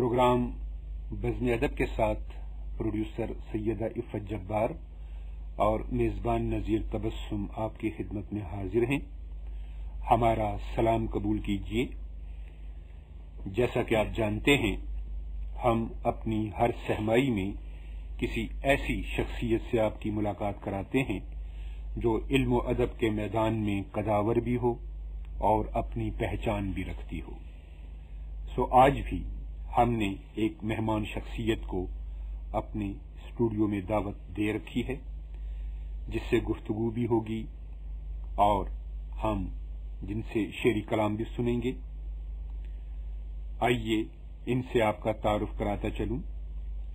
Programme بزم ادب کے ساتھ پروڈیوسر سیدہ عفت جبار اور میزبان نذیر تبسم آپ کی خدمت میں حاضر ہیں۔ ہمارا سلام قبول کیجیے۔ جیسا کہ آپ جانتے ہیں، ہم اپنی ہر سہمائی میں کسی ایسی شخصیت سے آپ کی ملاقات کراتے ہیں جو علم و ادب کے میدان میں قداور بھی ہو اور اپنی پہچان بھی رکھتی ہو۔ سو آج بھی ہم نے ایک مہمان شخصیت کو اپنے اسٹوڈیو میں دعوت دے رکھی ہے، جس سے گفتگو بھی ہوگی اور ہم جن سے شعری کلام بھی سنیں گے۔ آئیے ان سے آپ کا تعارف کراتا چلوں۔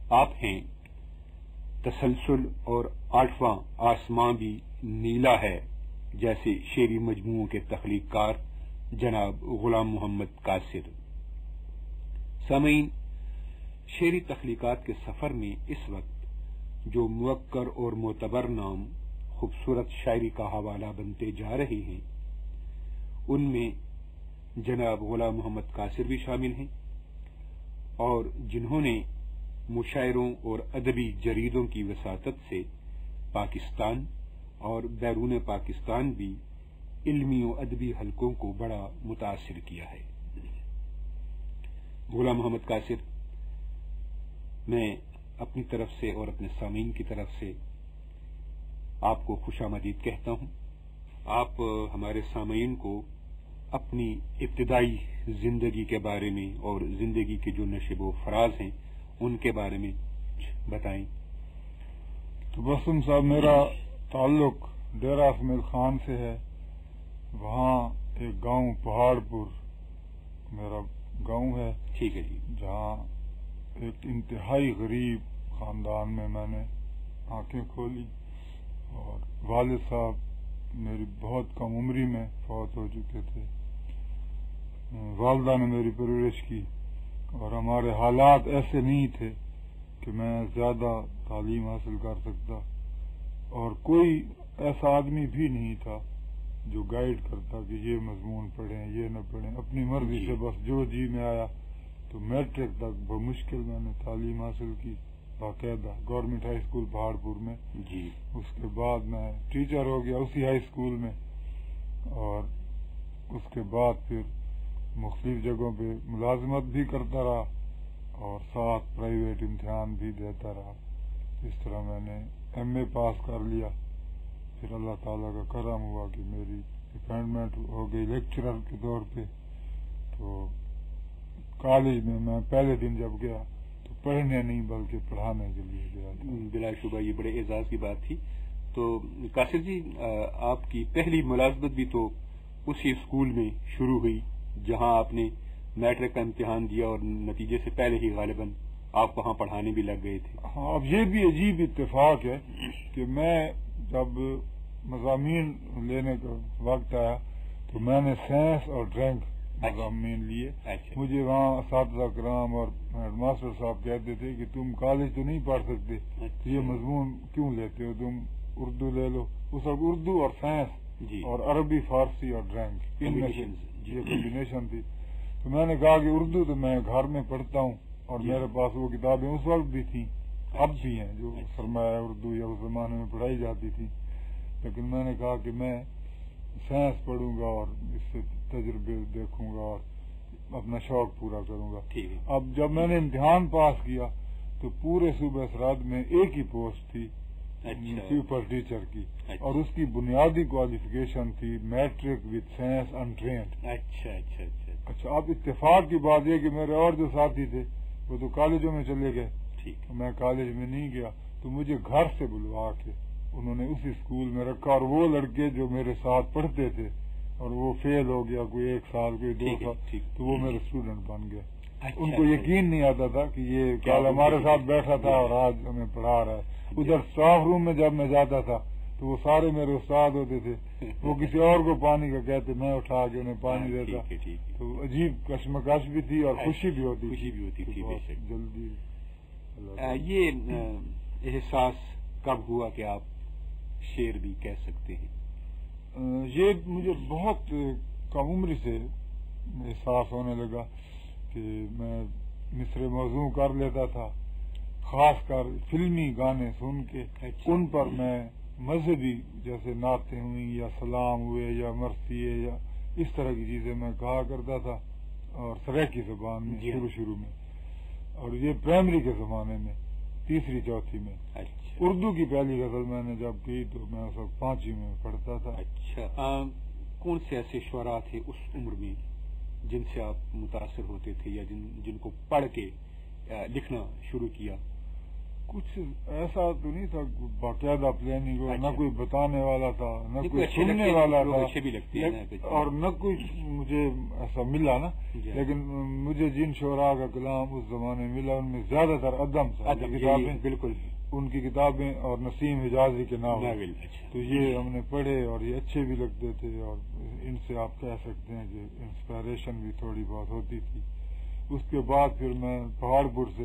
آپ ہیں، تسلسل اور آٹھواں آسماں بھی نیلا ہے، جیسے شعری مجموعوں کے تخلیق کار جناب غلام محمد قاصر۔ سامعین، شعری تخلیقات کے سفر میں اس وقت جو موکر اور معتبر نام خوبصورت شاعری کا حوالہ بنتے جا رہے ہیں، ان میں جناب غلام محمد قاصر بھی شامل ہیں اور جنہوں نے مشاعروں اور ادبی جریدوں کی وساطت سے پاکستان اور بیرون پاکستان بھی علمی و ادبی حلقوں کو بڑا متاثر کیا ہے۔ غلام محمد قاصر میں اپنی طرف سے اور اپنے سامعین کی طرف سے آپ کو خوش آمدید کہتا ہوں۔ آپ ہمارے سامعین کو اپنی ابتدائی زندگی کے بارے میں اور زندگی کے جو نشب و فراز ہیں، ان کے بارے میں بتائیں۔ تو بسم صاحب، میرا تعلق ڈیرا اسمیل خان سے ہے۔ وہاں ایک گاؤں پہاڑ پور میرا گاؤں ہے۔ ٹھیک ہے جی۔ جہاں ایک انتہائی غریب خاندان میں میں نے آنکھیں کھولی اور والد صاحب میری بہت کم عمری میں فوت ہو چکے تھے۔ والدہ نے میری پرورش کی اور ہمارے حالات ایسے نہیں تھے کہ میں زیادہ تعلیم حاصل کر سکتا اور کوئی ایسا آدمی بھی نہیں تھا۔ جو گائیڈ کرتا کہ یہ مضمون پڑھیں یہ نہ پڑھیں اپنی مرضی سے بس جو جی میں آیا تو میٹرک تک بمشکل میں نے تعلیم حاصل کی باقاعدہ گورنمنٹ ہائی اسکول پہاڑ پور میں۔ جی۔ اس کے بعد میں ٹیچر ہو گیا اسی ہائی اسکول میں اور اس کے بعد پھر مختلف جگہوں پہ ملازمت بھی کرتا رہا اور ساتھ پرائیویٹ امتحان بھی دیتا رہا۔ اس طرح میں نے ایم اے پاس کر لیا۔ پھر اللہ تعالیٰ کا کرم ہوا کہ میری اپائنٹمنٹ ہو گئی لیکچرر کے طور پہ۔ تو کالج میں میں پہلے دن جب گیا تو پڑھنے نہیں بلکہ پڑھانے کے لیے گیا بلا شبہ یہ بڑے اعزاز کی بات تھی۔ تو قاصر جی آپ کی پہلی ملازمت بھی تو اسی اسکول میں شروع ہوئی جہاں آپ نے میٹرک کا امتحان دیا اور نتیجے سے پہلے ہی غالباً آپ وہاں پڑھانے بھی لگ گئے تھے۔ ہاں اب یہ بھی عجیب اتفاق ہے کہ میں جب مضامین لینے کا وقت آیا تو میں نے سائنس اور ڈرنک مضامین لیے۔ اچھا۔ مجھے وہاں اساتذہ کرام اور ہیڈ ماسٹر صاحب کہتے تھے کہ تم کالج تو نہیں پڑھ سکتے۔ اچھا۔ یہ مضمون کیوں لیتے ہو؟ تم اردو لے لو۔ اس وقت اردو اور سائنس جی۔ اور عربی فارسی اور ڈرنک۔ ان میں جی۔ یہ کمبینیشن تھی۔ تو میں نے کہا کہ اردو تو میں گھر میں پڑھتا ہوں اور جی۔ میرے پاس وہ کتابیں اس وقت بھی تھیں۔ اب بھی ہیں جو اچھا۔ سرمایہ اردو یا اس زمانے میں پڑھائی جاتی تھی۔ لیکن میں نے کہا کہ میں سائنس پڑھوں گا اور اس سے تجربے دیکھوں گا اور اپنا شوق پورا کروں گا۔ اب جب میں نے امتحان پاس کیا تو پورے صوبہ سرحد میں ایک ہی پوسٹ تھی اچھا۔ سپر ٹیچر کی۔ اچھا۔ اور اس کی بنیادی کوالیفکیشن تھی میٹرک وتھ سائنس انٹرینڈ اچھا اچھا اچھا اچھا۔ اب اتفاق کی بات یہ کہ میرے اور جو ساتھی تھے وہ تو کالجوں میں چلے گئے۔ ٹھیک میں کالج میں نہیں گیا تو مجھے گھر سے بلوا کے انہوں نے اسی اسکول میں رکھا اور وہ لڑکے جو میرے ساتھ پڑھتے تھے اور وہ فیل ہو گیا کوئی ایک سال کوئی دو سال۔ تو وہ میرے اسٹوڈنٹ بن گئے۔ اچھا، ان کو اچھا۔ یقین نہیں آتا تھا کہ یہ کل وہ ہمارے ساتھ بیٹھا تھا اور آج ہمیں پڑھا رہا ہے۔ ادھر اسٹاف روم میں جب میں جاتا تھا تو وہ سارے میرے استاد ہوتے تھے۔ وہ کسی اور کو پانی کا کہتے میں اٹھا کے انہیں پانی ہاں، دیتا۔ تو عجیب کشمکش بھی تھی اور خوشی بھی ہوتی خوشی بھی ہوتی۔ جلدی یہ احساس کب ہوا کہ آپ شعر بھی کہہ سکتے ہیں یہ مجھے بہت کم عمری سے احساس ہونے لگا کہ میں مصر موضوع کر لیتا تھا خاص کر فلمی گانے سن کے اچھا۔ ان پر میں مذہبی جیسے نعتیں ہوئیں یا سلام ہوئے یا مرثیے یا اس طرح کی چیزیں میں کہا کرتا تھا اور سریکی زبان میں جی۔ شروع شروع میں اور یہ پرائمری کے زمانے میں تیسری چوتھی میں۔ اچھا۔ اردو کی پہلی غزل میں نے جب کی تو میں اس وقت پانچویں میں پڑھتا تھا۔ اچھا۔ کون سے ایسے شعراء تھے اس عمر میں جن سے آپ متاثر ہوتے تھے یا جن جن کو پڑھ کے لکھنا شروع کیا؟ کچھ ایسا تو نہیں تھا باقاعدہ پلاننگ ہو اچھا۔ نہ کوئی بتانے والا تھا نہ کوئی سننے والا تھا۔ اور نہ کوئی مجھے ایسا ملا نا۔ جی۔ لیکن مجھے جن شعراء کا کلام اس زمانے میں ملا ان میں زیادہ تر یہ جی، کتابیں بالکل۔ ان کی کتابیں اور نسیم حجازی کے ناول، اچھا۔ تو یہ ہم نے پڑھے اور یہ اچھے بھی لگتے تھے اور ان سے آپ کہہ سکتے ہیں کہ انسپائریشن بھی تھوڑی بہت ہوتی تھی۔ اس کے بعد پھر میں پہاڑ پور سے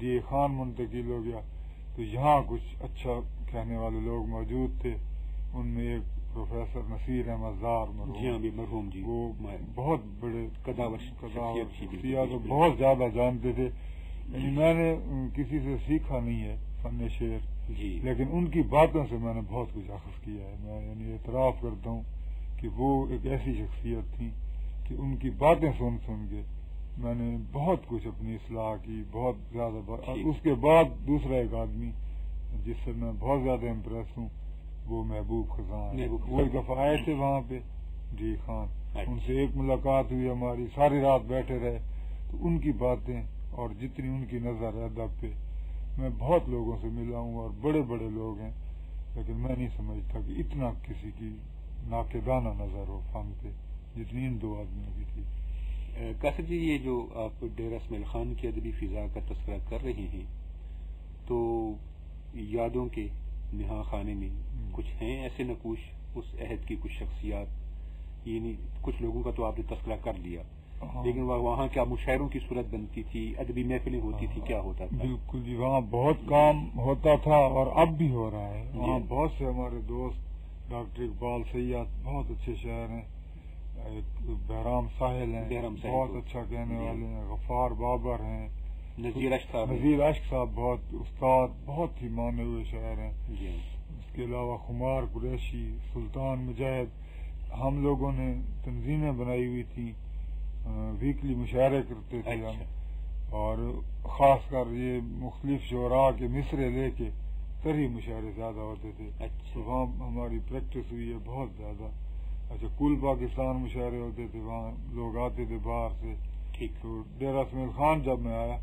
ڈی اے خان منتقل ہو گیا۔ تو یہاں کچھ اچھا کہنے والے لوگ موجود تھے۔ ان میں ایک پروفیسر نصیر احمد زار مرحوم۔ جی ہاں بھی مرحوم جی۔ وہ بہت بڑے قداور بالکل۔ بہت زیادہ جانتے تھے۔ یعنی میں نے کسی سے سیکھا نہیں ہے فن شعر۔ جی۔ لیکن ان کی باتوں سے میں نے بہت کچھ اخذ کیا ہے۔ میں یعنی اعتراف کرتا ہوں کہ وہ ایک ایسی شخصیت تھی کہ ان کی باتیں سن سن کے میں نے بہت کچھ اپنی اصلاح کی بہت زیادہ۔ اس کے بعد دوسرا ایک آدمی جس سے میں بہت زیادہ امپریس ہوں وہ محبوب خزاں محبوب وہ ایک دفعہ آئے تھے وہاں پہ۔ جی خان اچھا۔ ان سے ایک ملاقات ہوئی ہماری ساری رات بیٹھے رہے۔ تو ان کی باتیں اور جتنی ان کی نظر ہے ادب پہ میں بہت لوگوں سے ملا ہوں اور بڑے بڑے لوگ ہیں۔ لیکن میں نہیں سمجھتا کہ اتنا کسی کی ناقدانہ نظر ہو فن پہ جتنی ان دو آدمیوں کی تھی۔ قاسم جی یہ جو آپ ڈیرا اسمیل خان کی ادبی فضا کا تذکرہ کر رہے ہیں تو یادوں کے نہا خانے میں۔ کچھ ہیں ایسے نقوش اس عہد کی کچھ شخصیات یعنی کچھ لوگوں کا تو آپ نے تذکرہ کر لیا ہاں۔ لیکن وہاں- کیا مشاعروں کی صورت بنتی تھی ادبی محفلیں ہوتی تھی کیا ہوتا تھا بالکل جی وہاں بہت کام ہوتا تھا اور اب بھی ہو رہا ہے جی۔ وہاں بہت سے ہمارے دوست ڈاکٹر اقبال سیاد بہت اچھے شاعر ہیں بہرام ساحل ہیں بہرام ساحل بہت اچھا کہنے جی۔ والے ہیں غفار بابر ہیں۔ نذیر اشک صاحب۔ نذیر اشق صاحب بہت استاد بہت ہی مانے ہوئے شاعر ہیں۔ جی۔ اس کے علاوہ خمار قریشی سلطان مجاہد ہم لوگوں نے تنظیمیں بنائی ہوئی تھیں ویکلی مشاعرے کرتے تھے ہم۔ اچھا۔ اور خاص کر یہ مختلف شعراء کے مصرے لے کے تری مشاعرے زیادہ ہوتے تھے۔ اچھا۔ وہاں ہماری پریکٹس ہوئی ہے بہت زیادہ۔ اچھا کل پاکستان مشاعرے ہوتے تھے وہاں لوگ آتے تھے باہر سے۔ ٹھیک۔ تو ڈیرا اسمیل خان جب میں آیا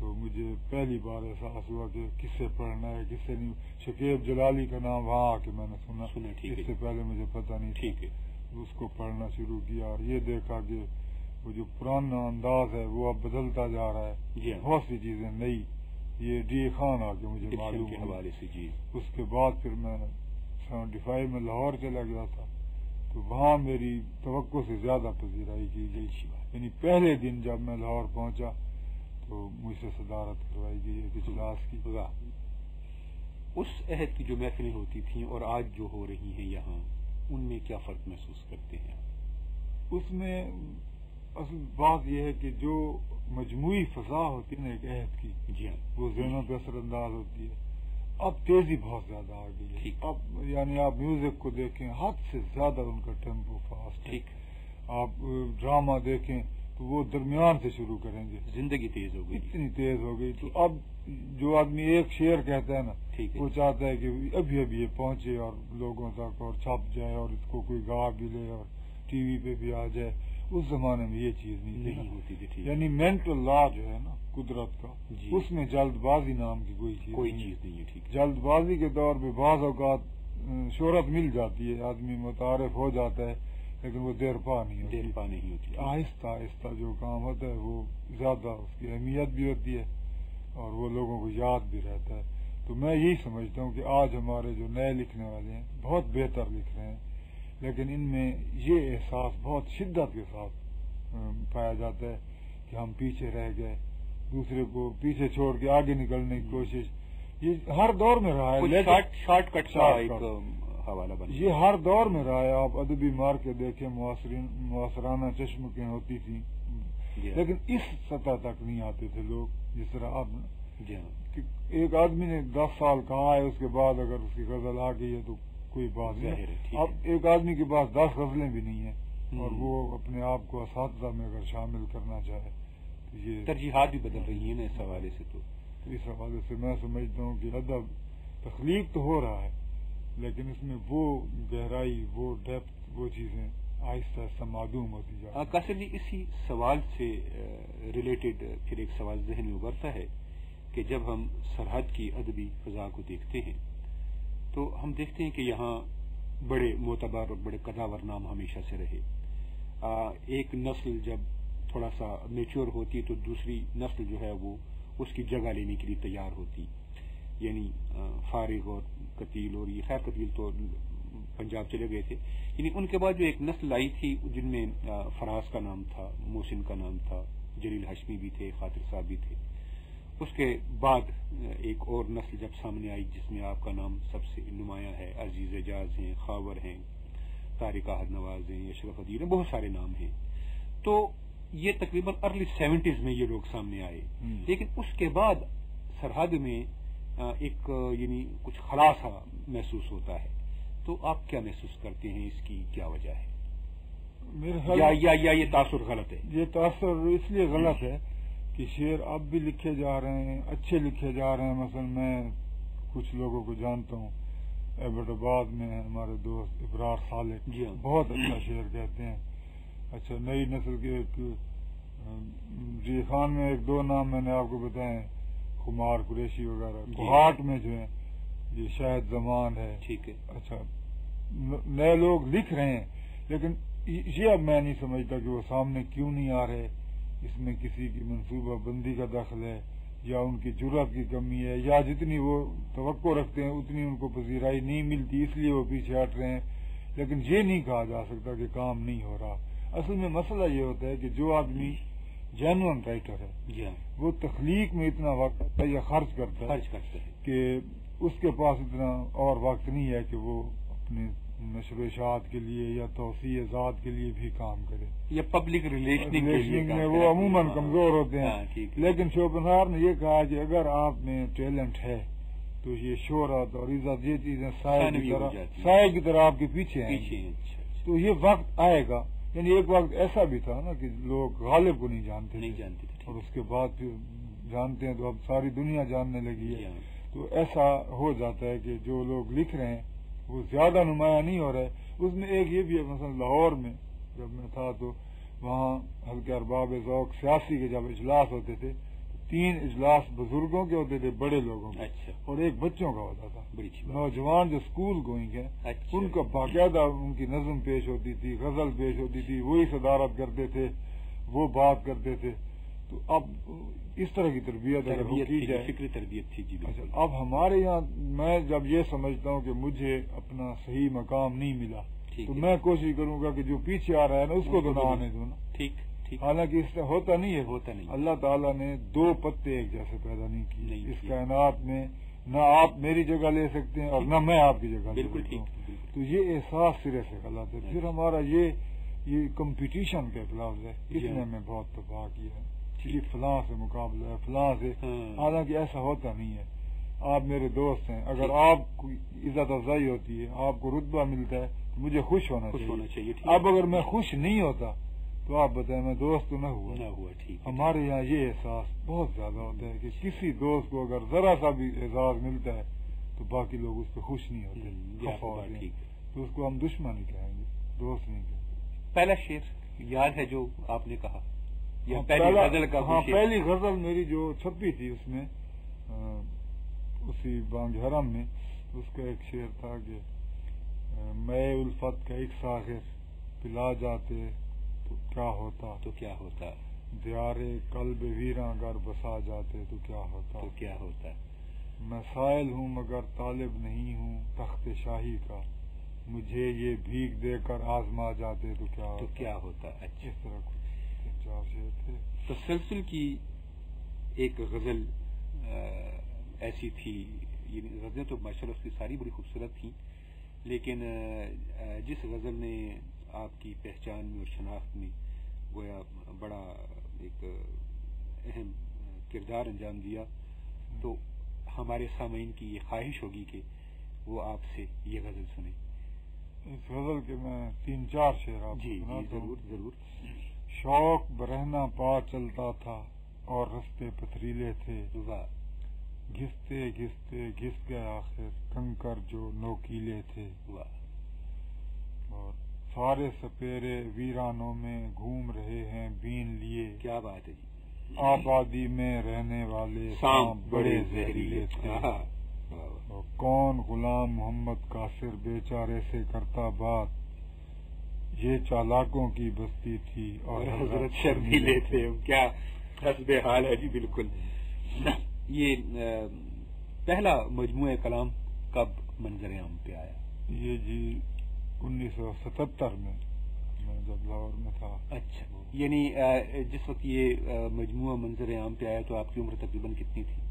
تو مجھے پہلی بار احساس ہوا کہ کس سے پڑھنا ہے کس سے نہیں۔ شکیب جلالی کا نام وہاں آ کے میں نے سنا۔ اس۔ سے پہلے مجھے پتہ نہیں ٹھیک ہے۔ اس کو پڑھنا شروع کیا اور یہ دیکھا کہ وہ جو پرانا انداز ہے وہ اب بدلتا جا رہا ہے۔ جی ہاں۔ بہت سی چیزیں نئی۔ یہ ڈی خان آ کے مجھے معلوم کے حوالے سے جی۔ اس کے بعد پھر میں سیونٹی فائیو میں لاہور چلا گیا تھا۔ تو وہاں میری توقع سے زیادہ پذیرائی کی گئی یعنی پہلے دن جب میں لاہور پہنچا تو مجھ سے صدارت کروائی گئی ایک اجلاس کی۔ واہ اس عہد کی جو محفلیں ہوتی تھیں اور آج جو ہو رہی ہیں یہاں ان میں کیا فرق محسوس کرتے ہیں؟ اس میں اصل بات یہ ہے کہ جو مجموعی فضا ہوتی ہے نا ایک عہد کی جی ہاں۔ وہ ذہنوں پہ اثر انداز ہوتی ہے۔ اب تیزی بہت زیادہ آ گئی ہے۔ اب یعنی آپ میوزک کو دیکھیں حد سے زیادہ ان کا ٹیمپو فاسٹ ہے۔ ٹھیک۔ آپ ڈرامہ دیکھیں تو وہ درمیان سے شروع کریں گے۔ زندگی تیز ہو گئی۔ اتنی تیز ہو گئی۔ تو اب جو آدمی ایک شعر کہتا ہے نا وہ چاہتا ہے کہ ابھی ابھی یہ پہنچے اور لوگوں تک اور چھپ جائے اور اس کو کوئی گا بھی لے اور ٹی وی پہ بھی آ جائے۔ اس زمانے میں یہ چیز نہیں ہوتی تھی یعنی مینٹل لا جو ہے نا قدرت کا جی۔ اس میں جلد بازی نام کی کوئی چیز کوئی نہیں چیز نہیں ہے جلد بازی کے دور پہ بعض اوقات شہرت مل جاتی ہے آدمی متعارف ہو جاتا ہے لیکن وہ دیر پا نہیں ہوتی۔ دیر پا نہیں ہوتی۔ آہستہ آہستہ جو کام ہوتا ہے وہ زیادہ اس کی اہمیت بھی ہوتی ہے اور وہ لوگوں کو یاد بھی رہتا ہے۔ تو میں یہی سمجھتا ہوں کہ آج ہمارے جو نئے لکھنے والے ہیں بہت بہتر لکھ رہے ہیں۔ لیکن ان میں یہ احساس بہت شدت کے ساتھ پایا جاتا ہے کہ ہم پیچھے رہ گئے دوسرے کو پیچھے چھوڑ کے آگے نکلنے کی کوشش۔ یہ ہر دور میں رہا ہے شارٹ کٹ کا ایک حوالہ یہ ہر دور میں رہا ہے آپ ادبی مار کے دیکھیں معاصرانہ چشم کے ہوتی تھیں۔ جی۔ لیکن اس سطح تک نہیں آتے تھے لوگ جس طرح اب جی۔ ایک آدمی نے دس سال کہا ہے اس کے بعد اگر اس کی غزل آ گئی ہے تو کوئی بات نہیں۔ اب ایک آدمی کے پاس دس غزلیں بھی نہیں ہیں اور۔ وہ اپنے آپ کو اساتذہ میں اگر شامل کرنا چاہے تو یہ ترجیحات بھی بدل رہی ہیں نا اس حوالے سے تو۔ اس حوالے سے میں سمجھتا ہوں کہ ادب تخلیق تو ہو رہا ہے لیکن اس میں وہ گہرائی وہ ڈیپتھ وہ چیزیں آہستہ آہستہ معدوم ہوتی جاتی قاسم جی اسی سوال سے ریلیٹڈ پھر ایک سوال ذہن میں ابھرتا ہے کہ جب ہم سرحد کی ادبی فضا کو دیکھتے ہیں تو ہم دیکھتے ہیں کہ یہاں بڑے معتبر اور بڑے قداور نام ہمیشہ سے رہے۔ آ، ایک نسل جب تھوڑا سا میچور ہوتی ہے تو دوسری نسل جو ہے وہ اس کی جگہ لینے کے لیے تیار ہوتی۔ یعنی آ، فارغ اور قتیل اور یہ خیر قتیل تو پنجاب چلے گئے تھے۔ یعنی ان کے بعد جو ایک نسل آئی تھی جن میں آ، فراز کا نام تھا محسن کا نام تھا جلیل ہاشمی بھی تھے خاطر صاحب بھی تھے۔ اس کے بعد ایک اور نسل جب سامنے آئی جس میں آپ کا نام سب سے نمایاں ہے عزیز اعجاز ہیں خاور ہیں طارق احد نواز ہیں اشرف ادیر ہیں بہت سارے نام ہیں۔ تو یہ تقریباً ارلی سیونٹیز میں یہ لوگ سامنے آئے۔ لیکن اس کے بعد سرحد میں ایک یعنی کچھ خلاصہ محسوس ہوتا ہے۔ تو آپ کیا محسوس کرتے ہیں؟ اس کی کیا وجہ ہے؟ یا یا یا یہ تاثر غلط ہے؟ یہ تاثر اس لیے غلط ہے کہ شعر اب بھی لکھے جا رہے ہیں اچھے لکھے جا رہے ہیں۔ مثلا میں کچھ لوگوں کو جانتا ہوں۔ ایبٹ آباد میں ہمارے دوست ابرار خالق جی ہاں۔ بہت اچھا شعر کہتے ہیں۔ اچھا نئی نسل کے ایک جی خان میں ایک دو نام میں نے آپ کو بتائے ہیں خمار قریشی وغیرہ۔ جی۔ کوہاٹ میں جو ہیں یہ شاید زمان ہے۔ ٹھیک ہے۔ اچھا نئے لوگ لکھ رہے ہیں لیکن یہ اب میں نہیں سمجھتا کہ وہ سامنے کیوں نہیں آ رہے۔ اس میں کسی کی منصوبہ بندی کا دخل ہے یا ان کی جرت کی کمی ہے یا جتنی وہ توقع رکھتے ہیں اتنی ان کو پذیرائی نہیں ملتی اس لیے وہ پیچھے ہٹ رہے ہیں۔ لیکن یہ نہیں کہا جا سکتا کہ کام نہیں ہو رہا۔ اصل میں مسئلہ یہ ہوتا ہے کہ جو آدمی جینون رائٹر ہے جی ہاں۔ وہ تخلیق میں اتنا وقت یا خرچ کرتا ہے۔ کہ اس کے پاس اتنا اور وقت نہیں ہے کہ وہ اپنے اشاعت کے لیے یا توسیع ذات کے لیے بھی کام کرے یا پبلک ریلیشننگ میں وہ۔ عموماً ہاں۔ کمزور ہوتے ہاں، ہیں ہے۔ لیکن شوپنہار نے یہ کہا کہ اگر آپ میں ٹیلنٹ ہے تو یہ شہرت اور عزت یہ چیزیں سائے کی طرح جاتی ہیں۔ سائے کی طرح آپ کے پیچھے ہیں اچھا اچھا تو یہ وقت آئے گا یعنی ایک وقت ایسا بھی تھا نا کہ لوگ غالب کو نہیں جانتے نہیں جانتے اور اس کے بعد پھر جانتے ہیں تو اب ساری دنیا جاننے لگی جی ہے ہاں۔ تو ایسا ہو جاتا ہے کہ جو لوگ لکھ رہے ہیں وہ زیادہ نمایاں نہیں ہو رہے۔ اس میں ایک یہ بھی ہے مثلا لاہور میں جب میں تھا تو وہاں ہلکے ارباب ذوق سیاسی کے جب اجلاس ہوتے تھے تین اجلاس بزرگوں کے ہوتے تھے بڑے لوگوں کے۔ اچھا۔ اور ایک بچوں کا ہوتا تھا۔ بڑی نوجوان جو اسکول گوئنگ ہیں اچھا۔ ان کا باقاعدہ ان کی نظم پیش ہوتی تھی غزل پیش ہوتی تھی وہی صدارت کرتے تھے وہ بات کرتے تھے۔ تو اب اس طرح کی تربیت تربیت کی تھی جائے۔ فکری تربیت تھی جی اچھا اب ہمارے یہاں میں جب یہ سمجھتا ہوں کہ مجھے اپنا صحیح مقام نہیں ملا تو۔ میں کوشش کروں گا کہ جو پیچھے آ رہا ہے نا اس کو تو نہ آنے دوں ٹھیک حالانکہ اس سے ہوتا نہیں ہے۔ ہوتا نہیں۔ اللہ تعالیٰ نے دو پتے ایک جیسے پیدا نہیں کیے۔ اس۔ کائنات میں نہ آپ میری جگہ لے سکتے ہیں اور نہ میں آپ کی جگہ لے بالکل سکتا ٹھیک ہوں تو یہ احساس سرے سے غلط ہے پھر ہمارا یہ یہ کمپٹیشن کا لفظ ہے۔ اس جی نے ہاں۔ ہمیں بہت تباہ کیا۔ ہے کہ فلاں سے مقابلہ ہے فلاں سے ہاں۔ حالانکہ ایسا ہوتا نہیں ہے آپ میرے دوست ہیں اگر۔ آپ کو عزت افزائی ہوتی ہے آپ کو رتبہ ملتا ہے تو مجھے خوش ہونا خوش چاہیے ہونا چاہیے ٹھیک اب اگر میں خوش نہیں ہوتا تو آپ بتائیں میں دوست تو نہ ہوا نہ ہوا ٹھیک۔ ہمارے یہاں یہ احساس بہت زیادہ ہوتا ہے کہ کسی دوست کو اگر ذرا سا بھی اعزاز ملتا ہے تو باقی لوگ اس پہ خوش نہیں ہوتے۔ تو اس کو ہم دشمن ہی کہیں گے دوست نہیں کہیں گے پہلا شعر یاد ہے جو آپ نے کہا ہاں، پہلی پہلا- غزل کا ہاں؟ پہلی غزل میری جو چھپی تھی اس میں اسی بانگ حرم میں اس کا ایک شعر تھا کہ میں الفت کا ایک ساغر پلا جاتے تو کیا ہوتا؟ تو کیا ہوتا؟ دیار قلب ویراں گر بسا جاتے تو کیا ہوتا؟ تو کیا ہوتا؟ میں سائل ہوں مگر طالب نہیں ہوں تخت شاہی کا مجھے یہ بھیگ دے کر آزما جاتے تو کیا تو ہوتا؟ کیا ہوتا؟ اس طرح تسلسل کی ایک غزل ایسی تھی یعنی غزلیں تو ماشاء اللہ اس کی ساری بڑی خوبصورت تھیں لیکن جس غزل نے آپ کی پہچان میں اور شناخت میں گویا بڑا ایک اہم کردار انجام دیا تو ہمارے سامعین کی یہ خواہش ہوگی کہ وہ آپ سے یہ غزل سنیں۔ اس غزل کے میں تین چار شعر آپ جی جی ضرور ضرور۔ شوق برہنا پا چلتا تھا اور رستے پتھریلے تھے گھستے گھستے گھس گئے آخر کنکر جو نوکیلے تھے اور سارے سپیرے ویرانوں میں گھوم رہے ہیں بین لیے۔ کیا بات ہے جی؟ آبادی میں رہنے والے سانپ بڑے زہریلے تھے۔ اور کون غلام محمد قاصر بیچارے سے کرتا بات یہ چالاکوں کی بستی تھی اور حضرت شرمیلے تھے کیا حسب حال ہے؟ جی بالکل۔ یہ پہلا مجموعہ کلام کب منظر عام پہ آیا؟ یہ جی انیس سو ستہتر میں میں جب لاہور میں تھا۔ اچھا یعنی جس وقت یہ مجموعہ منظر عام پہ آیا تو آپ کی عمر تقریباً کتنی تھی؟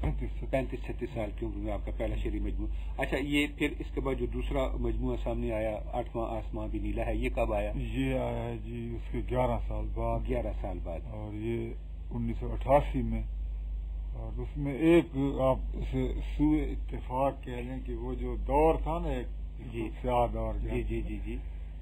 پینتیس چھتیس سال کی عمر میں آپ کا پہلا شعری مجموعہ اچھا یہ پھر اس کے بعد جو دوسرا مجموعہ سامنے آیا آٹھواں آسماں بھی نیلا ہے یہ کب آیا؟ یہ آیا ہے جی اس کے گیارہ سال بعد۔ گیارہ سال بعد۔ اور یہ انیس سو اٹھاسی میں۔ اور اس میں ایک آپ اسے سوئے اتفاق کہہ لیں کہ وہ جو دور تھا نا ایک جی۔ سیاہ دور جی جی جی جی۔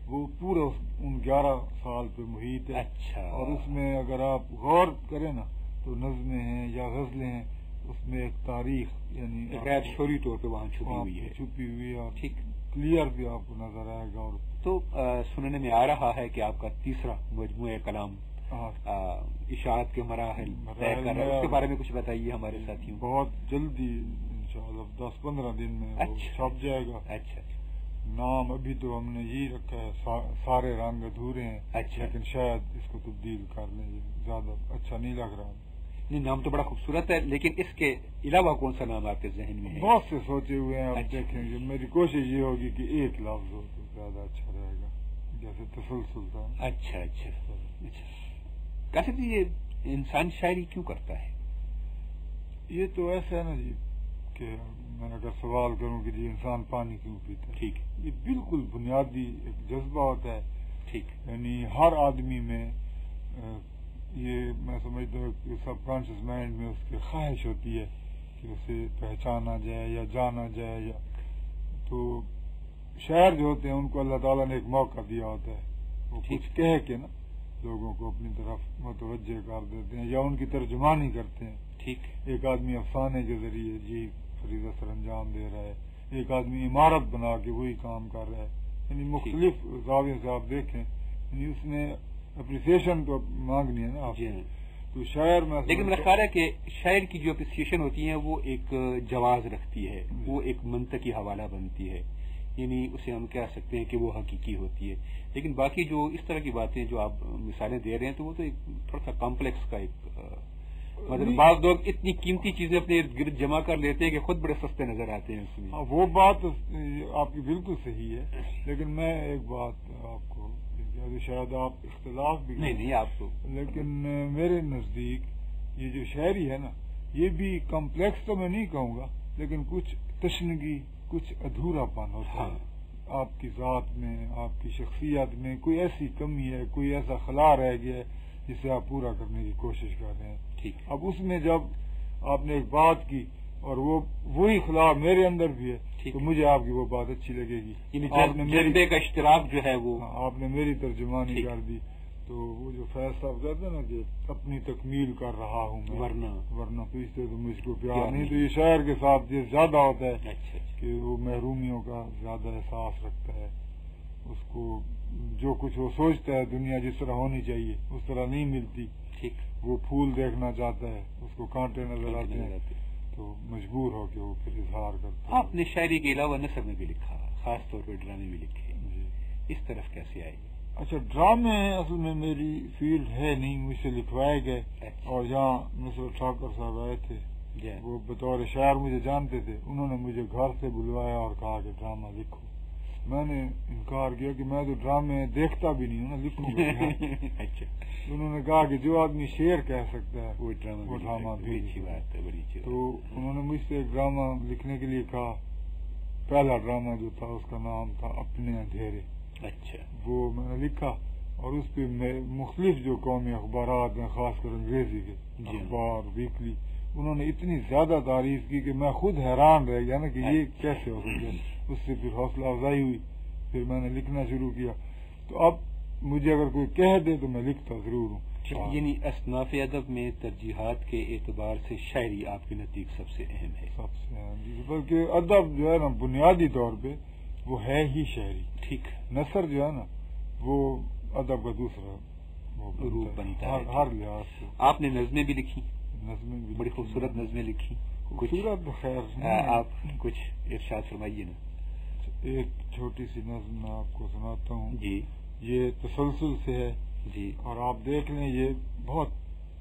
وہ پورا ان گیارہ سال پہ محیط ہے۔ اچھا۔ اور اس میں اگر آپ غور کریں نا تو نظمیں ہیں یا غزلیں ہیں اس میں ایک تاریخ یعنی غیر شوری طور پہ وہاں چھپی ہوئی ہے۔ چھپی ہوئی ہے ٹھیک۔ کلیئر بھی آپ کو نظر آئے گا اور تو سننے میں آ رہا ہے کہ آپ کا تیسرا مجموعہ کلام اشاعت کے مراحل مراحل طے کر رہا ہے۔ میں اس کے بارے میں کچھ بتائیے ہمارے ساتھیوں۔ بہت جلدی انشاءاللہ دس پندرہ دن میں اچھا۔ چھپ جائے گا۔ اچھا نام ابھی تو ہم نے یہی رکھا ہے سا- سارے رنگ ادھورے ہیں اچھا۔ لیکن شاید اس کو تبدیل کر لیں زیادہ اچھا نہیں لگ رہا۔ نام تو بڑا خوبصورت ہے لیکن اس کے علاوہ کون سا نام آپ کے ذہن میں ہے؟ بہت سے سوچے ہوئے ہیں آپ اچھا۔ دیکھیں گے۔ میری کوشش یہ ہوگی کہ ایک لفظ ہو تو زیادہ اچھا رہے گا جیسے تسلسل تھا۔ اچھا اچھا۔ اچھا۔ کیسے یہ انسان شاعری کیوں کرتا ہے؟ یہ تو ایسا ہے نا جی کہ میں اگر سوال کروں کہ جی انسان پانی کیوں پیتا ہے؟ ٹھیک۔ یہ بالکل بنیادی ایک جذبہ ہوتا ہے۔ ٹھیک۔ یعنی ہر آدمی میں یہ میں سمجھتا ہوں کہ سب کانشیس مائنڈ میں اس کی خواہش ہوتی ہے کہ اسے پہچانا جائے یا جانا جائے یا تو شاعر جو ہوتے ہیں ان کو اللہ تعالیٰ نے ایک موقع دیا ہوتا ہے۔ وہ ٹھیک۔ کچھ کہہ کے نا لوگوں کو اپنی طرف متوجہ کر دیتے ہیں یا ان کی ترجمانی کرتے ہیں۔ ٹھیک۔ ایک آدمی افسانے کے ذریعے جی فریضہ سر انجام دے رہا ہے۔ ایک آدمی عمارت بنا کے وہی کام کر رہا ہے۔ یعنی مختلف زاویے سے آپ دیکھیں یعنی اس میں اپریسیشن تو مانگنی ہے نا آپ جی ہاں۔ تو شاعر میں لیکن میرا خیال ہے کہ شاعر کی جو اپریسیشن ہوتی ہے وہ ایک جواز رکھتی ہے۔ وہ ایک منطقی حوالہ بنتی ہے۔ یعنی اسے ہم کہہ سکتے ہیں کہ وہ حقیقی ہوتی ہے۔ لیکن باقی جو اس طرح کی باتیں جو آپ مثالیں دے رہے ہیں تو وہ تو ایک تھوڑا سا کمپلیکس کا ایک مطلب۔ بعض لوگ اتنی قیمتی چیزیں اپنے ارد گرد جمع کر لیتے ہیں کہ خود بڑے سستے نظر آتے ہیں اس میں۔ ہاں، وہ بات آپ کی بالکل صحیح ہے۔ لیکن میں ایک بات آپ کو شاید آپ اختلاف بھی نہیں نہیں آپ تو لیکن میرے نزدیک یہ جو شاعری ہے نا یہ بھی کمپلیکس تو میں نہیں کہوں گا لیکن کچھ تشنگی کچھ ادھورا پن ہوتا ہاں۔ ہے آپ کی ذات میں آپ کی شخصیت میں کوئی ایسی کمی ہے کوئی ایسا خلا رہ گیا ہے جسے آپ پورا کرنے کی کوشش کر رہے ہیں۔ ٹھیک۔ اب اس میں جب آپ نے ایک بات کی اور وہ وہی خلا میرے اندر بھی ہے تو۔ مجھے آپ کی وہ بات اچھی لگے گی۔ یعنی آپ نے میری جذبے کا اشتراک جو ہے وہ ہاں، آپ نے میری ترجمانی۔ کر دی۔ تو وہ جو فیض صاحب کہتے ہیں نا کہ اپنی تکمیل کر رہا ہوں میں۔ ورنہ۔ ورنہ پیچھتے تو مجھ کو پیار نہیں۔ تو یہ شاعر کے ساتھ یہ زیادہ ہوتا ہے اچھا اچھا۔ کہ وہ محرومیوں کا زیادہ احساس رکھتا ہے۔ اس کو جو کچھ وہ سوچتا ہے دنیا جس طرح ہونی چاہیے اس طرح نہیں ملتی۔ وہ پھول دیکھنا چاہتا ہے اس کو کانٹے نظر آتے ہیں۔ تو مجبور ہو کے وہ پھر اظہار کرتا آپ نے شاعری کے علاوہ نثر میں بھی لکھا خاص طور پہ ڈرامے بھی لکھے۔ جی۔ اس طرف کیسے آئے؟ گی اچھا ڈرامے اصل میں میری فیلڈ ہے نہیں مجھ سے لکھوائے گئے۔ اچھا۔ اور جہاں مصر ٹھاکر صاحب آئے تھے۔ جی۔ وہ بطور شاعر مجھے جانتے تھے۔ انہوں نے مجھے گھر سے بلوایا اور کہا کہ ڈرامہ لکھو۔ میں نے انکار کیا کہ میں تو ڈرامے دیکھتا بھی نہیں ہوں نا لکھوں؟ اچھا۔ انہوں نے کہا کہ جو آدمی شعر کہہ سکتا ہے وہ ڈرامہ وہ بھی اچھی بات ہے بڑی اچھی بات تو انہوں نے مجھ سے ایک ڈرامہ لکھنے کے لیے کہا پہلا ڈرامہ جو تھا اس کا نام تھا اپنے اندھیرے۔ اچھا۔ وہ میں نے لکھا اور اس پہ مختلف جو قومی اخبارات ہیں خاص کر انگریزی کے جی۔ اخبار ویکلی انہوں نے اتنی زیادہ تعریف کی کہ میں خود حیران رہ گیا نا کہ یہ کیسے ہو سکے؟ اس سے پھر حوصلہ افزائی ہوئی پھر میں نے لکھنا شروع کیا۔ تو اب مجھے اگر کوئی کہہ دے تو میں لکھتا ضرور ہوں۔ یعنی اصناف ادب میں ترجیحات کے اعتبار سے شاعری آپ کے نزدیک سب سے اہم ہے۔ سب سے اہم بلکہ ادب جو ہے نا بنیادی طور پہ وہ ہے ہی شہری ٹھیک۔ نثر جو ہے نا وہ ادب کا دوسرا روپ بنتا ہے۔ ہر لحاظ سے۔ آپ نے نظمیں بھی لکھی۔ نظمیں بڑی خوبصورت نظمیں لکھی. خوبصورت خیر آپ کچھ ارشاد فرمائیے نا. ایک چھوٹی سی نظم میں آپ کو سناتا ہوں. جی. یہ تسلسل سے ہے. جی. اور آپ دیکھ لیں یہ بہت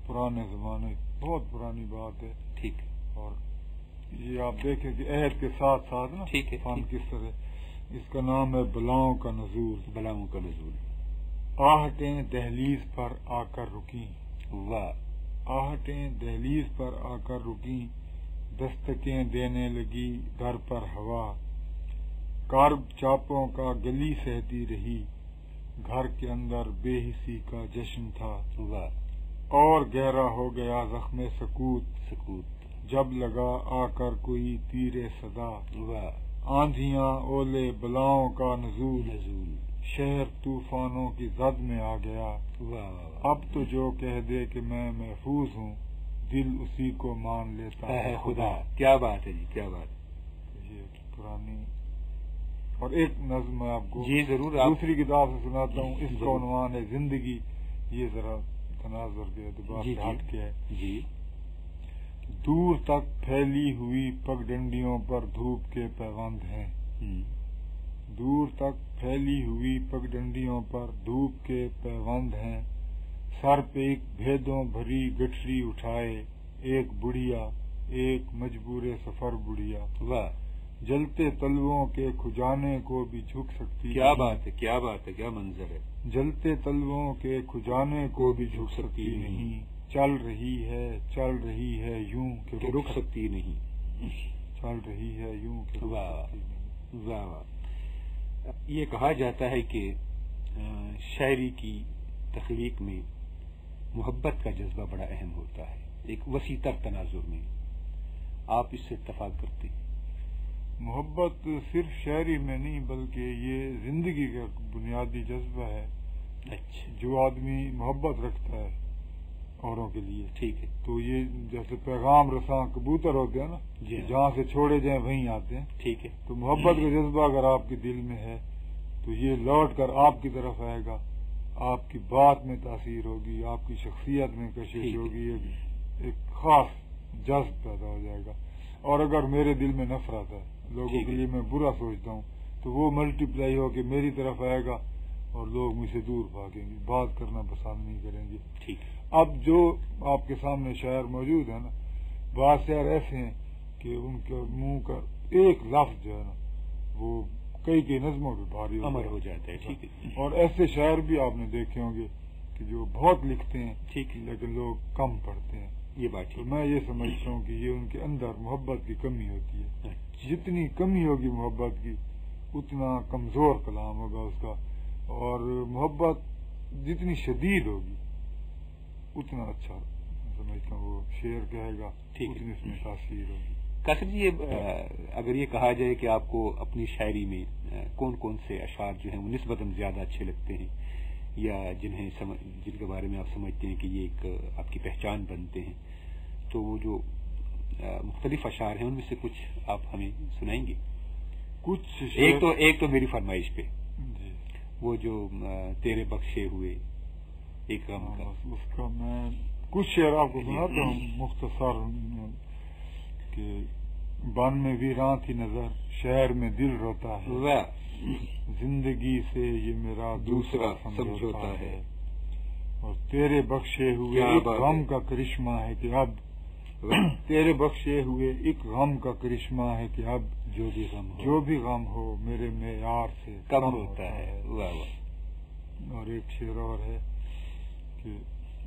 پرانے زمانے بہت پرانی بات ہے. ٹھیک. اور یہ آپ دیکھیں کہ عہد کے ساتھ ساتھ نا ٹھیک ہے فن کس طرح اس کا نام ہے بلاؤں کا نزول. بلاؤں کا نزول. آہٹیں دہلیز پر آ کر رکی واہ. آہٹیں دہلیز پر آ کر رکی دستکیں دینے لگی گھر پر ہوا۔ کارب چاپوں کا گلی سہتی رہی۔ گھر کے اندر بے حسی کا جشن تھا۔ اور گہرا ہو گیا زخم سکوت سکوت۔ جب لگا آ کر کوئی تیر صدا۔ آندھیاں اولے بلاؤں کا نزول نزول۔ شہر طوفانوں کی زد میں آ گیا۔ اب تو جو کہہ دے کہ میں محفوظ ہوں دل اسی کو مان لیتا ہے۔ خدا کیا بات ہے جی کیا بات یہ پرانی اور ایک نظم میں آپ کو جی ضرور دوسری کتاب سے سناتا ہوں۔ اس کا عنوان ہے زندگی۔ یہ ذرا تناظر کے اعتبار جی سے ہٹ کے ہے۔ جی۔ دور تک پھیلی ہوئی پگ ڈنڈیوں پر دھوپ کے پیوند ہیں۔ دور تک پھیلی ہوئی پگ ڈنڈیوں پر دھوپ کے پیوند ہیں۔ سر پہ ایک بھیدوں بھری گٹھری اٹھائے۔ ایک بڑھیا ایک مجبور سفر بڑھیا۔ واہ جلتے تلووں کے کھجانے کو بھی جھک سکتی کیا بات ہے کیا بات ہے کیا منظر ہے؟ جلتے تلووں کے کھجانے کو بھی جھک سکتی نہیں۔ چل رہی ہے چل رہی ہے یوں کہ رک سکتی نہیں۔ چل رہی ہے یوں کہ واہ واہ۔ یہ کہا جاتا ہے کہ شاعری کی تخلیق میں محبت کا جذبہ بڑا اہم ہوتا ہے ایک وسیع تر تناظر میں۔ آپ اس سے اتفاق کرتے ہیں۔ محبت صرف شہری میں نہیں بلکہ یہ زندگی کا بنیادی جذبہ ہے۔ اچھا۔ جو آدمی محبت رکھتا ہے۔ اوروں کے لیے ٹھیک ہے۔ تو یہ جیسے پیغام رساں کبوتر ہوتے ہیں نا جی جہاں سے چھوڑے جائیں وہیں آتے ہیں۔ ٹھیک ہے۔ تو محبت کا جذبہ اگر آپ کے دل میں ہے تو یہ لوٹ کر آپ کی طرف آئے گا۔ آپ کی بات میں تاثیر ہوگی آپ کی شخصیت میں کشش ہوگی ایک خاص جذب پیدا ہو جائے گا۔ اور اگر میرے دل میں نفرت ہے لوگوں کے لیے میں برا سوچتا ہوں تو وہ ملٹی پلائی ہو کے میری طرف آئے گا۔ اور لوگ مجھ سے دور بھاگیں گے بات کرنا پسند نہیں کریں گے۔ ٹھیک۔ اب جو آپ کے سامنے شاعر موجود ہے نا بعض شہر ایسے ہیں کہ ان کے منہ کا ایک لفظ جو ہے نا وہ کئی کئی نظموں پہ بھاری امر ہو جاتا ہے ٹھیک ہے۔ اور ایسے شاعر بھی آپ نے دیکھے ہوں گے کہ جو بہت لکھتے ہیں ٹھیک۔ لیکن لوگ کم پڑھتے ہیں۔ یہ بات تو میں یہ سمجھتا ہوں کہ یہ ان کے اندر محبت کی کمی ہوتی ہے۔ جتنی کمی ہوگی محبت کی اتنا کمزور کلام ہوگا اس کا۔ اور محبت جتنی شدید ہوگی اتنا اچھا سمجھتا ہوں وہ شعر کہے گا اتنی اس میں تاثیر ہوگی۔ قاسم جی اگر یہ کہا جائے کہ آپ کو اپنی شاعری میں کون کون سے اشعار جو ہیں وہ نسبتاً زیادہ اچھے لگتے ہیں یا جنہیں جن کے بارے میں آپ سمجھتے ہیں کہ یہ ایک آپ کی پہچان بنتے ہیں تو وہ جو مختلف اشعار ہیں ان میں سے کچھ آپ ہمیں سنائیں گے؟ کچھ ایک تو ایک تو میری فرمائش پہ۔ جی۔ وہ جو تیرے بخشے ہوئے ایک غم کا اس کا میں کچھ شعر آپ کو سناتا ہوں مختصر کہ بان میں ویراں تھی نظر شہر میں دل روتا ہے۔ زندگی سے یہ میرا دوسرا سمجھوتا ہے۔ اور تیرے بخشے ہوئے غم کا کرشمہ ہے کہ اب تیرے بخشے ہوئے ایک غم کا کرشمہ ہے کہ اب جو بھی غم جو بھی غم ہو میرے معیار سے کم ہوتا ہے۔ اور ایک شعر اور ہے کہ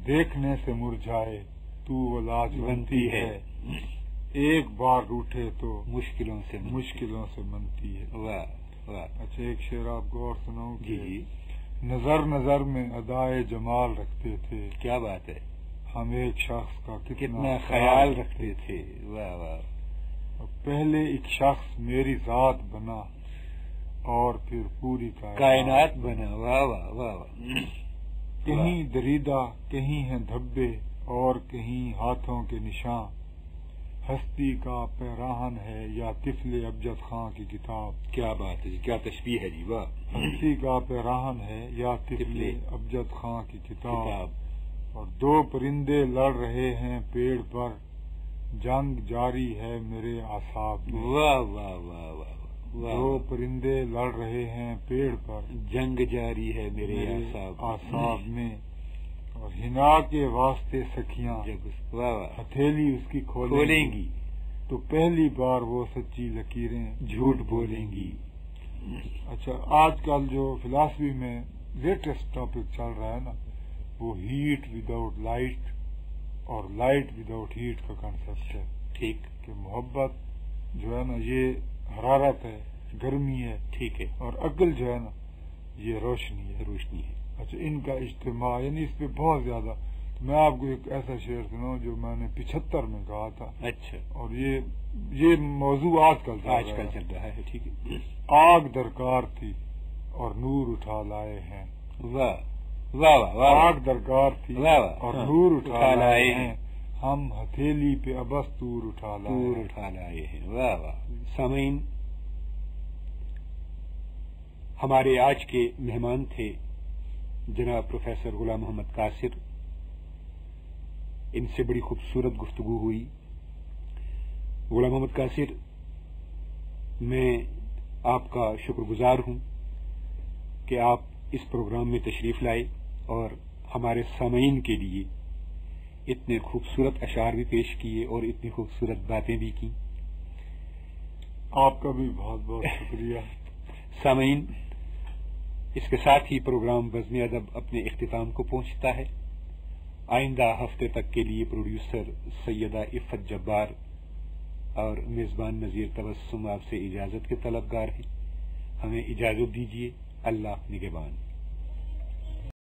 دیکھنے سے مرجھائے تو وہ لاج بنتی ہے۔ ایک بار روٹے تو مشکلوں سے مشکلوں سے منتی ہے۔ اچھا ایک شعر آپ کو اور سناؤں جی جی۔ نظر نظر میں ادائے جمال رکھتے تھے۔ کیا بات ہے؟ ہم ایک شخص کا کتنا خیال رکھتے تھے۔ واہ واہ۔ پہلے ایک شخص میری ذات بنا اور پھر پوری کائنات بنا۔ واہ واہ واہ واہ۔ کہیں دریدہ کہیں ہیں دھبے اور کہیں ہاتھوں کے نشان۔ ہستی کا پیراہن ہے یا طفل ابجد خان کی کتاب۔ کیا بات ہے جی کیا تشبیح ہے جی واہ۔ ہستی کا پیراہن ہے یا طفل ابجد خان کی کتاب۔ اور دو پرندے لڑ رہے ہیں پیڑ پر۔ جنگ جاری ہے میرے آساب واہ واہ واہ واہ دو پرندے لڑ رہے ہیں پیڑ پر۔ جنگ جاری ہے میرے آساب میں۔ اور ہنا کے واسطے سکھیاں۔ ہتھیلی اس کی کھولیں گی۔ تو پہلی بار وہ سچی لکیریں جھوٹ بولیں گی۔ اچھا آج کل جو فلاسفی میں لیٹسٹ ٹاپک چل رہا ہے نا وہ ہیٹ وداؤٹ لائٹ اور لائٹ وداؤٹ ہیٹ کا کنسپٹ ہے۔ ٹھیک۔ کہ محبت جو ہے نا یہ حرارت ہے گرمی ہے۔ ٹھیک ہے۔ اور عقل جو ہے نا یہ روشنی ہے۔ روشنی ہے۔ اچھا ان کا اجتماع یعنی اس پہ بہت زیادہ میں آپ کو ایک ایسا شعر سناؤں جو میں نے پچہتر میں کہا تھا۔ اچھا۔ اور یہ یہ موضوع آج کل آج کل چل رہا ہے ٹھیک ہے۔ آگ درکار تھی اور نور اٹھا لائے ہیں۔ واہ۔ واہ آگ درکار تھی اور ہاں، نور اٹھا لائے ہیں. ہم ہتھیلی پہ ابس تور اٹھا لائے اٹھا لائے ہیں. واہ واہ. سامعین ہمارے آج کے مہمان تھے جناب پروفیسر غلام محمد قاصر۔ ان سے بڑی خوبصورت گفتگو ہوئی۔ غلام محمد قاصر میں آپ کا شکر گزار ہوں کہ آپ اس پروگرام میں تشریف لائے اور ہمارے سامعین کے لیے اتنے خوبصورت اشعار بھی پیش کیے اور اتنی خوبصورت باتیں بھی کی آپ کا بھی بہت بہت شکریہ۔ سامعین اس کے ساتھ ہی پروگرام بزم ادب اپنے اختتام کو پہنچتا ہے۔ آئندہ ہفتے تک کے لیے پروڈیوسر سیدہ عفت جبار اور میزبان نذیر تبسم آپ سے اجازت کے طلبگار ہیں۔ ہمیں اجازت دیجیے اللہ نگبان